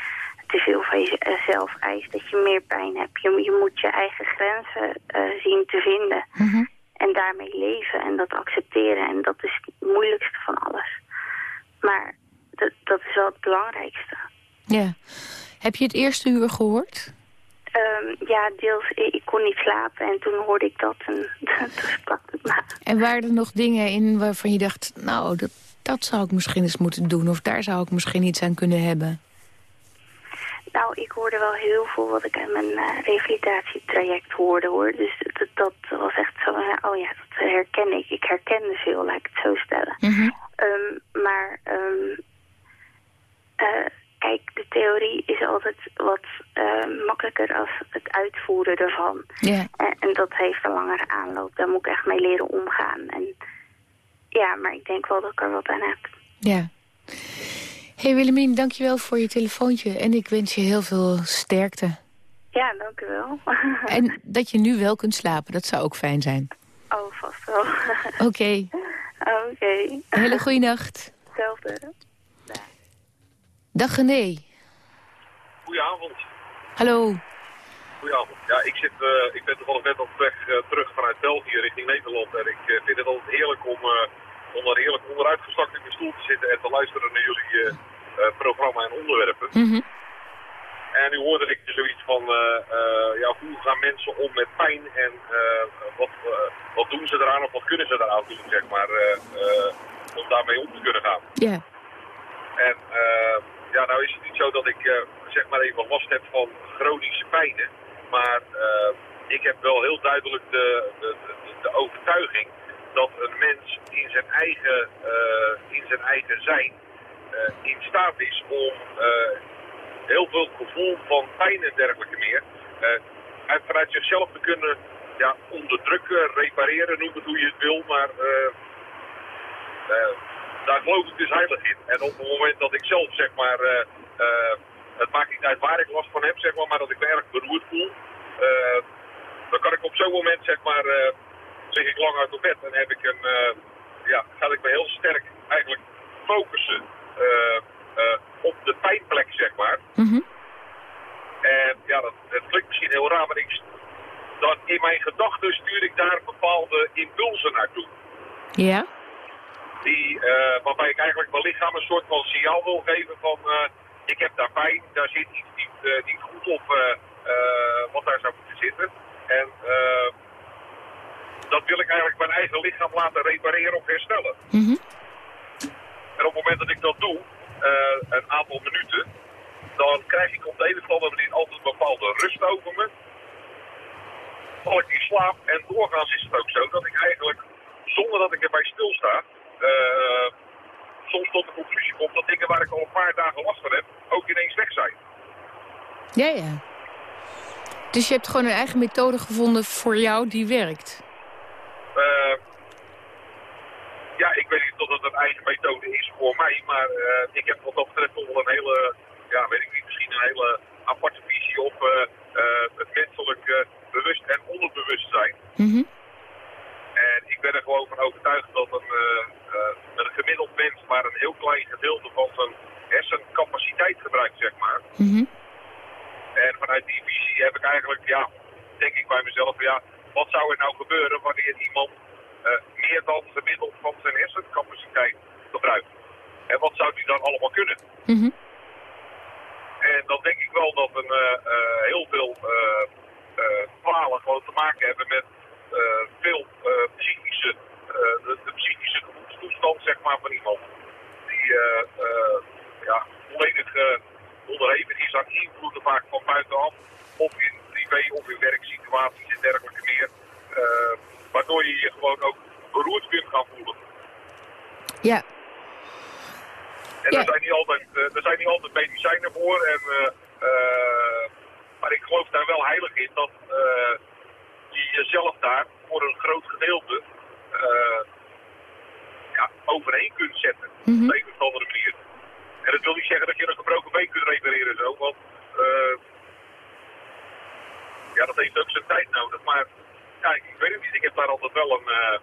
te veel van jezelf eist dat je meer pijn hebt. Je, je moet je eigen grenzen zien te vinden. Mhm. En daarmee leven en dat accepteren. En dat is het moeilijkste van alles. Maar dat, dat is wel het belangrijkste. Ja. Heb je het eerste uur gehoord? Um, ja, deels. Ik kon niet slapen en toen hoorde ik dat en toen sprak het maar. En waren er nog dingen in waarvan je dacht... nou, dat, dat zou ik misschien eens moeten doen... of daar zou ik misschien iets aan kunnen hebben? Nou, ik hoorde wel heel veel wat ik aan mijn uh, revalidatietraject hoorde, hoor. Dus dat, dat was echt zo, oh ja, dat herken ik. Ik herkende veel, laat ik het zo stellen. Mm maar um, uh, kijk, de theorie is altijd wat uh, makkelijker als het uitvoeren ervan. Yeah. En, en, dat heeft een langere aanloop. Daar moet ik echt mee leren omgaan. En ja, maar ik denk wel dat ik er wat aan heb. Ja. Hey Willemien, dankjewel voor je telefoontje. En ik wens je heel veel sterkte. Ja, dank u wel. en dat je nu wel kunt slapen, dat zou ook fijn zijn. Oh, vast wel. Oké. Oké. Hele goede nacht. Hetzelfde. Dag René. Goedenavond. Hallo. Goedenavond. Ja, ik, zit, uh, ik ben toevallig net op weg uh, terug vanuit België richting Nederland. En ik uh, vind het altijd heerlijk om, om daar heerlijk onderuitgestakt in mijn stoel te zitten en te luisteren naar jullie programma en onderwerpen. Mm En nu hoorde ik zoiets van, ja, hoe gaan mensen om met pijn en wat, wat doen ze eraan of wat kunnen ze eraan doen, zeg maar, om daarmee om te kunnen gaan. Ja. En ja, nou is het niet zo dat ik zeg maar even last heb van chronische pijnen. Maar ik heb wel heel duidelijk de, de, de, overtuiging dat een mens in zijn eigen, uh, in zijn, eigen zijn in staat is om heel veel gevoel van pijn en dergelijke meer uit, vanuit zichzelf te kunnen ja, onderdrukken, repareren, noem het hoe je het wil. Maar daar geloof ik dus heilig in. En op het moment dat ik zelf, zeg maar, het maakt niet uit waar ik last van heb, zeg maar, maar dat ik me erg beroerd voel, dan kan ik op zo'n moment, zeg maar, lig ik lang uit op bed en heb ik een, ja, ga ik me heel sterk eigenlijk focussen op de pijnplek, zeg maar. Mm En ja, dat, dat klinkt misschien heel raar, maar ik, dan in mijn gedachten stuur ik daar bepaalde impulsen naartoe. Ja die, uh, waarbij ik eigenlijk mijn lichaam een soort van signaal wil geven van uh, ik heb daar pijn, daar zit iets niet, uh, niet goed op wat daar zou moeten zitten. En dat wil ik eigenlijk mijn eigen lichaam laten repareren of herstellen. Mm -hmm. En op het moment dat ik dat doe, een aantal minuten, dan krijg ik op de een of andere manier altijd een bepaalde rust over me. Val ik in slaap en doorgaans is het ook zo dat ik eigenlijk, zonder dat ik erbij stilsta, uh, soms tot de conclusie komt dat dingen waar ik al een paar dagen last van heb, ook ineens weg zijn. Ja, ja. Dus je hebt gewoon een eigen methode gevonden voor jou die werkt? Uh, ja, ik weet niet of het een eigen methode is voor mij, maar uh, ik heb wat dat betreft toch wel een hele, ja, weet ik niet, misschien een hele aparte visie op het menselijk bewust en onderbewustzijn. Mm en ik ben er gewoon van overtuigd dat een, een gemiddeld mens maar een heel klein gedeelte van zijn hersencapaciteit gebruikt, zeg maar. Mm En vanuit die visie heb ik eigenlijk, ja, denk ik bij mezelf, ja, wat zou er nou gebeuren wanneer iemand meer dan gemiddeld van zijn hersencapaciteit gebruikt? En wat zou die dan allemaal kunnen? Mm En dan denk ik wel dat een, heel veel kwalen gewoon te maken hebben met veel psychische, de, de, psychische gemoedstoestand zeg maar, van iemand. Die ja, volledig onderhevig is aan invloeden vaak van buitenaf. Of in privé of in werksituaties en dergelijke meer. Waardoor je je gewoon ook beroerd kunt gaan voelen. Ja. En ja. er, zijn niet altijd, er zijn niet altijd medicijnen voor. En, maar ik geloof daar wel heilig in dat die jezelf daar voor een groot gedeelte ja, overheen kunt zetten. Mm -hmm. Op een of andere manier. En dat wil niet zeggen dat je een gebroken been kunt repareren zo, want uh, ja, dat heeft ook zijn tijd nodig. Maar ja, ik, weet het niet, ik heb daar altijd wel een... Uh,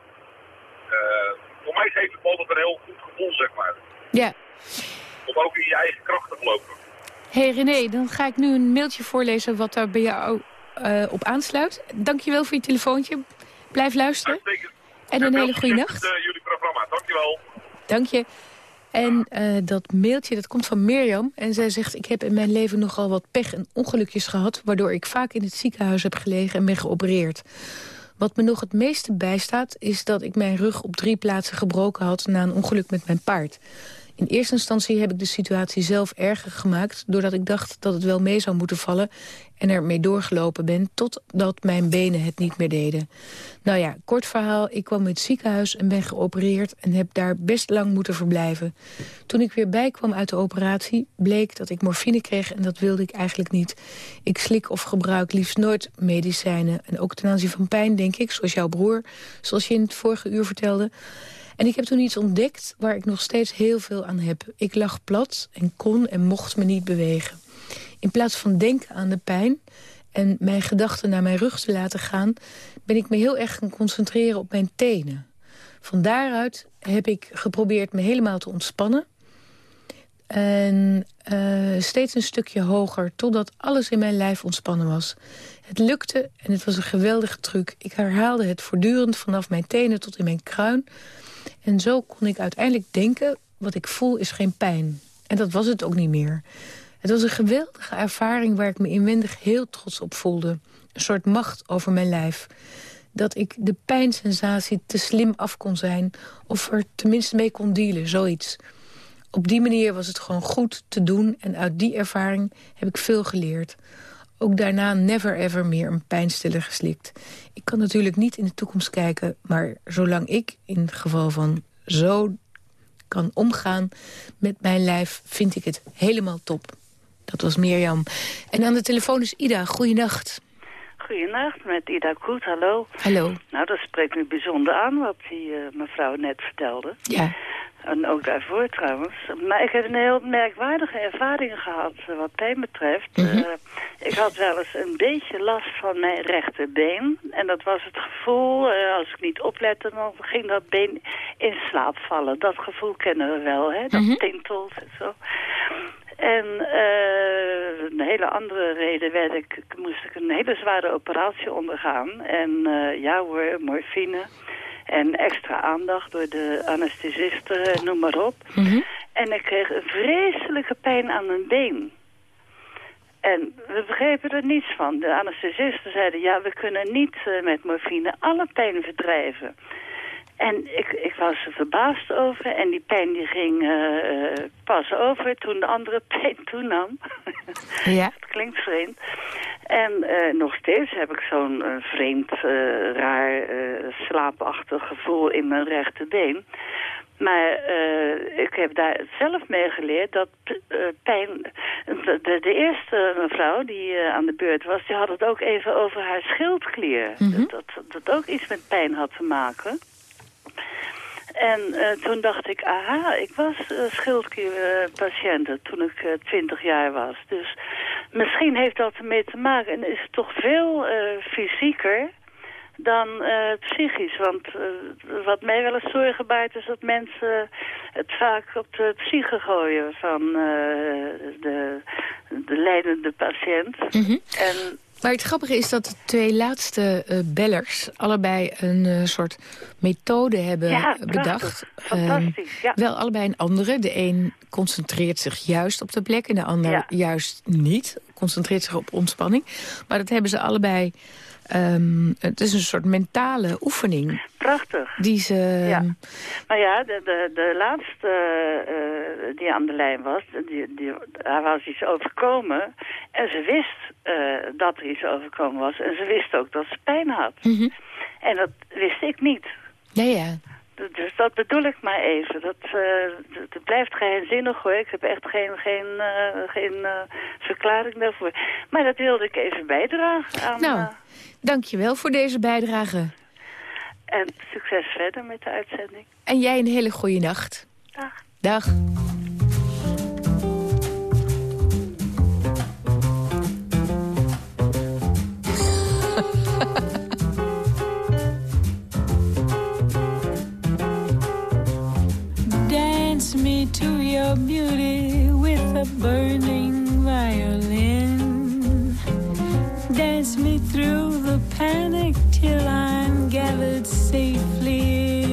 voor mij geeft het altijd een heel goed gevoel, zeg maar. Ja. Om ook in je eigen kracht te geloven. Hey René, dan ga ik nu een mailtje voorlezen wat daar bij jou uh, op aansluit. Dankjewel voor je telefoontje. Blijf luisteren. En een hele goede nacht. Jullie programma. Dankjewel. Dank je. En uh, dat mailtje dat komt van Mirjam. En zij zegt, ik heb in mijn leven nogal wat pech en ongelukjes gehad... waardoor ik vaak in het ziekenhuis heb gelegen en ben geopereerd. Wat me nog het meeste bijstaat is dat ik mijn rug op drie plaatsen gebroken had... na een ongeluk met mijn paard. In eerste instantie heb ik de situatie zelf erger gemaakt... doordat ik dacht dat het wel mee zou moeten vallen... en ermee doorgelopen ben totdat mijn benen het niet meer deden. Nou ja, kort verhaal. Ik kwam in het ziekenhuis en ben geopereerd... en heb daar best lang moeten verblijven. Toen ik weer bijkwam uit de operatie... bleek dat ik morfine kreeg en dat wilde ik eigenlijk niet. Ik slik of gebruik liefst nooit medicijnen. En ook ten aanzien van pijn, denk ik, zoals jouw broer... zoals je in het vorige uur vertelde... En ik heb toen iets ontdekt waar ik nog steeds heel veel aan heb. Ik lag plat en kon en mocht me niet bewegen. In plaats van denken aan de pijn en mijn gedachten naar mijn rug te laten gaan... ben ik me heel erg gaan concentreren op mijn tenen. Van daaruit heb ik geprobeerd me helemaal te ontspannen... En uh, steeds een stukje hoger, totdat alles in mijn lijf ontspannen was. Het lukte en het was een geweldige truc. Ik herhaalde het voortdurend vanaf mijn tenen tot in mijn kruin... En zo kon ik uiteindelijk denken, wat ik voel is geen pijn. En dat was het ook niet meer. Het was een geweldige ervaring waar ik me inwendig heel trots op voelde. Een soort macht over mijn lijf. Dat ik de pijnsensatie te slim af kon zijn... of er tenminste mee kon dealen, zoiets. Op die manier was het gewoon goed te doen... en uit die ervaring heb ik veel geleerd. Ook daarna never ever meer een pijnstiller geslikt. Ik kan natuurlijk niet in de toekomst kijken... maar zolang ik in het geval van zo kan omgaan met mijn lijf... vind ik het helemaal top. Dat was Mirjam. En aan de telefoon is Ida. Goeienacht. Goedenacht, met Ida Koet, hallo. Hallo. Nou, dat spreekt me bijzonder aan wat die uh, mevrouw net vertelde. Ja. En ook daarvoor trouwens. Maar ik heb een heel merkwaardige ervaring gehad uh, wat pijn betreft. Mm -hmm. uh, ik had wel eens een beetje last van mijn rechterbeen. En dat was het gevoel, als ik niet oplette, dan ging dat been in slaap vallen. Dat gevoel kennen we wel, hè? Dat mm -hmm. tintelt en zo. En uh, een hele andere reden werd ik, moest ik een hele zware operatie ondergaan. En ja hoor, morfine en extra aandacht door de anesthesisten, noem maar op. Mm -hmm. En ik kreeg een vreselijke pijn aan mijn been. En we begrepen er niets van. De anesthesisten zeiden, ja, we kunnen niet uh, met morfine alle pijn verdrijven. En ik, ik was er verbaasd over. En die pijn die ging uh, pas over toen de andere pijn toenam. Ja. dat klinkt vreemd. En uh, nog steeds heb ik zo'n vreemd, raar, slaapachtig gevoel in mijn rechterbeen. Maar ik heb daar zelf mee geleerd dat pijn... De, eerste mevrouw die aan de beurt was, die had het ook even over haar schildklier. Mm -hmm. dat, dat dat ook iets met pijn had te maken. En uh, toen dacht ik, aha, ik was uh, schildklierpatiënt toen ik uh, 20 jaar was. Dus misschien heeft dat ermee te maken. En is het toch veel fysieker dan psychisch. Want wat mij wel eens zorgen baart is dat mensen het vaak op de psyche gooien van de, de leidende patiënt. Mm -hmm. En maar het grappige is dat de twee laatste uh, bellers allebei een uh, soort methode hebben ja, bedacht. Fantastisch, ja. Wel allebei een andere. De een concentreert zich juist op de plek en de ander ja. juist niet. Concentreert zich op ontspanning. Maar dat hebben ze allebei... Um, het is een soort mentale oefening. Prachtig. Die ze... Ja. Maar ja, de, de, de laatste uh, die aan de lijn was, die, die, daar was iets overkomen. En ze wist uh, dat er iets overkomen was. En ze wist ook dat ze pijn had. Mm -hmm. En dat wist ik niet. Ja, ja. Dus dat bedoel ik maar even. Dat, uh, het blijft geheimzinnig hoor. Ik heb echt geen, geen, uh, geen uh, verklaring daarvoor. Maar dat wilde ik even bijdragen. Aan, nou, dankjewel voor deze bijdrage. En succes verder met de uitzending. En jij een hele goede nacht. Dag. Dag. me to your beauty with a burning violin. Dance me through the panic till I'm gathered safely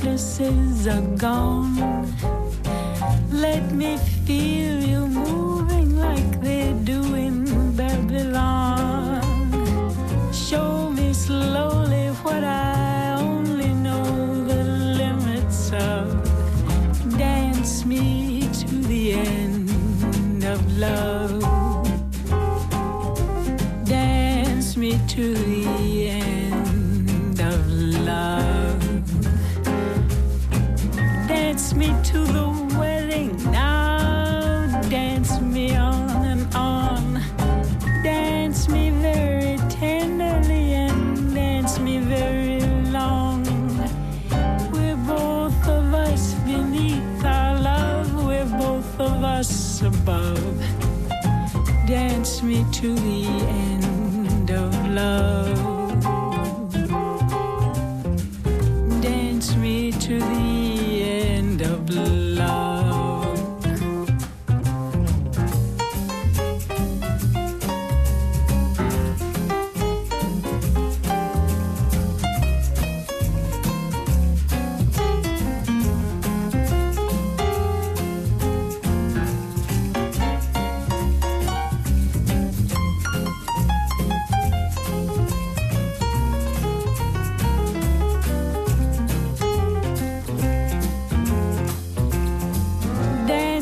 witnesses are gone. Let me feel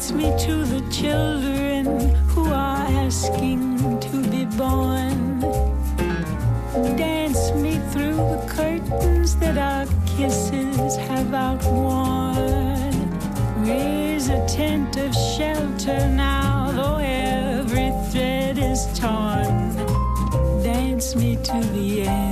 Dance me to the children who are asking to be born. Dance me through the curtains that our kisses have outworn. Raise a tent of shelter now, though every thread is torn. Dance me to the end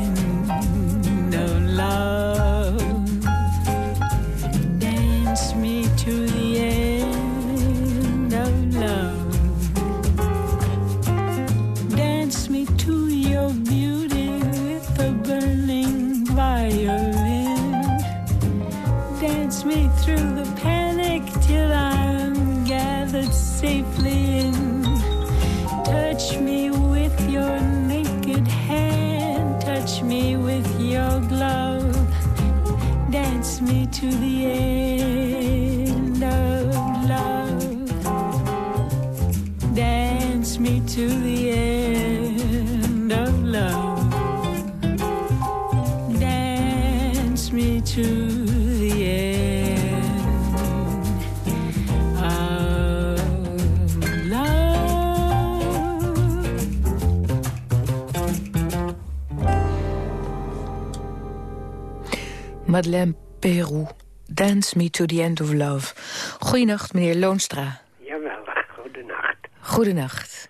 Madeleine Peru, Dance Me to the End of Love. Goedenacht, meneer Loonstra. Jawel, goedenacht. Goedenacht.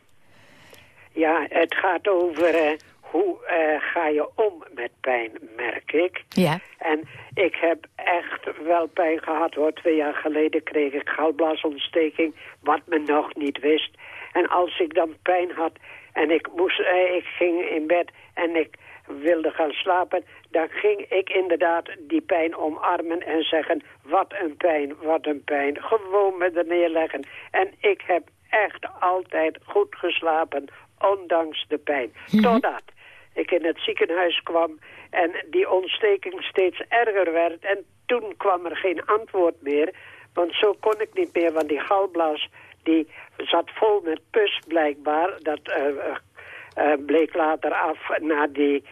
Ja, het gaat over eh, hoe eh, ga je om met pijn, merk ik. Ja. En ik heb echt wel pijn gehad hoor. Twee jaar geleden kreeg ik galblasontsteking, wat men nog niet wist. En als ik dan pijn had en ik, moest, eh, ik ging in bed en ik wilde gaan slapen... dan ging ik inderdaad die pijn omarmen en zeggen... wat een pijn, wat een pijn. Gewoon me er neerleggen. En ik heb echt altijd goed geslapen, ondanks de pijn. Totdat ik in het ziekenhuis kwam en die ontsteking steeds erger werd. En toen kwam er geen antwoord meer, want zo kon ik niet meer, want die galblaas die zat vol met pus blijkbaar. Dat eh, eh, eh, bleek later af na die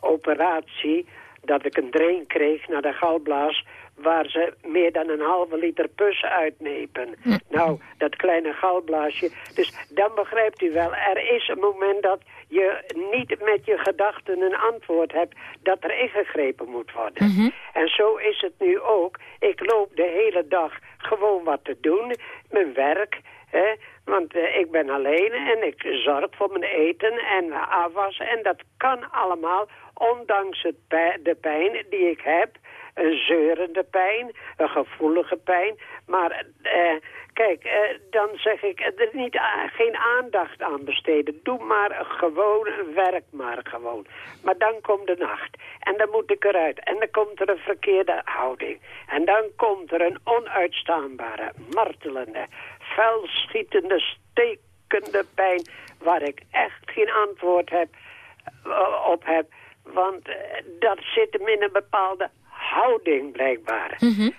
operatie dat ik een drain kreeg naar de galblaas waar ze meer dan een halve liter pus uitnepen. Nou, dat kleine galblaasje. Dus dan begrijpt u wel, er is een moment dat je niet met je gedachten een antwoord hebt dat er ingegrepen moet worden. En zo is het nu ook. Ik loop de hele dag gewoon wat te doen, mijn werk... Hè? Want eh, ik ben alleen en ik zorg voor mijn eten en afwassen. En dat kan allemaal ondanks het de pijn die ik heb, een zeurende pijn, een gevoelige pijn. Maar eh, kijk, eh, dan zeg ik er niet, geen aandacht aan besteden. Doe maar gewoon, werk maar gewoon. Maar dan komt de nacht. En dan moet ik eruit. En dan komt er een verkeerde houding. En dan komt er een onuitstaanbare, martelende, vuilschietende, stekende pijn... waar ik echt geen antwoord heb, eh, op heb. Want dat zit hem in een bepaalde houding blijkbaar. Mhm.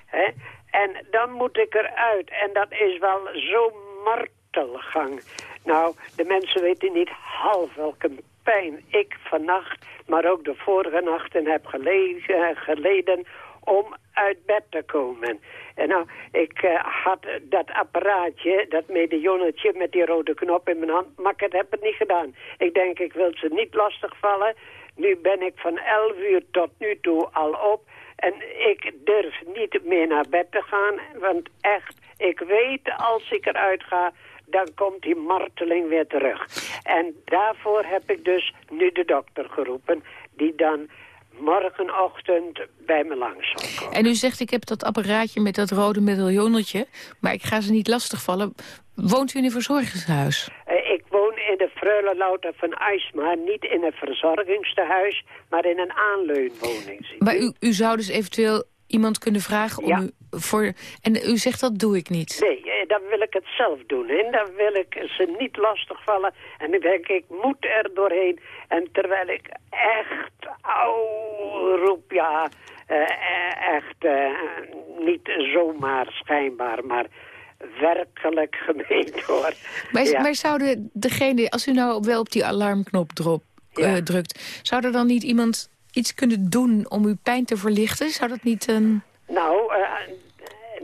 En dan moet ik eruit. En dat is wel zo'n martelgang. Nou, de mensen weten niet half welke pijn ik vannacht, maar ook de vorige nachten heb geleden, geleden om uit bed te komen. En nou, ik uh, had dat apparaatje, dat medaillonnetje met die rode knop in mijn hand, maar ik heb het niet gedaan. Ik denk, ik wil ze niet lastigvallen. Nu ben ik van 11 uur tot nu toe al op. En ik durf niet meer naar bed te gaan, want echt, ik weet als ik eruit ga, dan komt die marteling weer terug. En daarvoor heb ik dus nu de dokter geroepen, die dan morgenochtend bij me langs zal komen. En u zegt, ik heb dat apparaatje met dat rode medaillonnetje... maar ik ga ze niet lastigvallen. Woont u in een verzorgingshuis? Uh, ik woon in de Freule Louter van IJsma. Niet in een verzorgingstehuis, maar in een aanleunwoning. Maar u, u zou dus eventueel iemand kunnen vragen om u voor... En u zegt dat doe ik niet? Nee, eh, dan wil ik het zelf doen. En dan wil ik ze niet lastigvallen. En ik denk, ik moet er doorheen. En terwijl ik echt, au, roep, ja, uh, echt uh, niet zomaar schijnbaar, maar werkelijk gemeend hoor. Maar, ja. maar zouden degene, als u nou wel op die alarmknop drop, ja. drukt... zou er dan niet iemand iets kunnen doen om uw pijn te verlichten? Zou dat niet een... Nou, uh,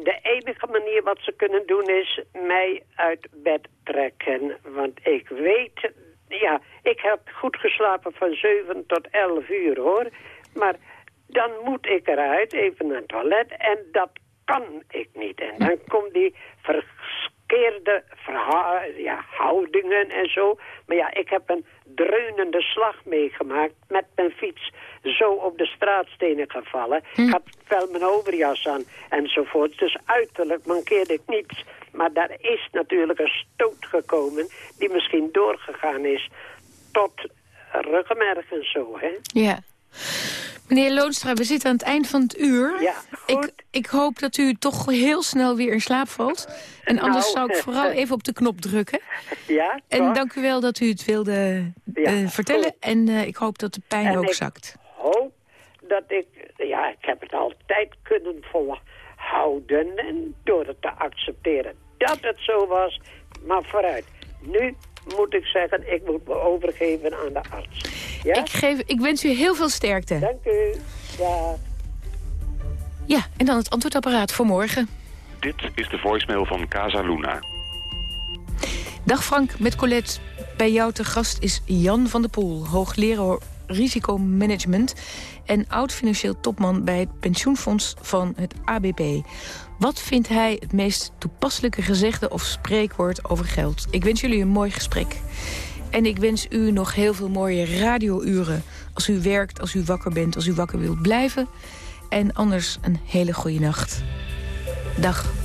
de enige manier wat ze kunnen doen is mij uit bed trekken. Want ik weet, ja, ik heb goed geslapen van 7 tot 11 uur hoor. Maar dan moet ik eruit, even naar het toilet. En dat kan ik niet. En dan komt die verkeerde ja, houdingen en zo. Maar ja, ik heb een dreunende slag meegemaakt met mijn fiets. Zo op de straatstenen gevallen. Hm. Ik had wel mijn overjas aan enzovoort. Dus uiterlijk mankeerde ik niets. Maar daar is natuurlijk een stoot gekomen die misschien doorgegaan is tot ruggenmerg en zo, hè? Ja. Meneer Loonstra, we zitten aan het eind van het uur. Ja, ik, ik, hoop dat u toch heel snel weer in slaap valt. En anders nou, zou ik vooral even op de knop drukken. Ja, En toch? dank u wel dat u het wilde Ja, uh, vertellen. goed. En uh, ik hoop dat de pijn En ook ik zakt. hoop dat ik... Ja, ik heb het altijd kunnen volhouden en door het te accepteren dat het zo was. Maar vooruit. Nu moet ik zeggen, ik moet me overgeven aan de arts. Ja? Ik, geef, ik wens u heel veel sterkte. Dank u. Ja. Ja, en dan het antwoordapparaat voor morgen. Dit is de voicemail van Casa Luna. Dag Frank, met Colette. Bij jou te gast is Jan van der Poel, hoogleraar risicomanagement... en oud-financieel topman bij het pensioenfonds van het ABP. Wat vindt hij het meest toepasselijke gezegde of spreekwoord over geld? Ik wens jullie een mooi gesprek. En ik wens u nog heel veel mooie radiouren. Als u werkt, als u wakker bent, als u wakker wilt blijven. En anders een hele goede nacht. Dag.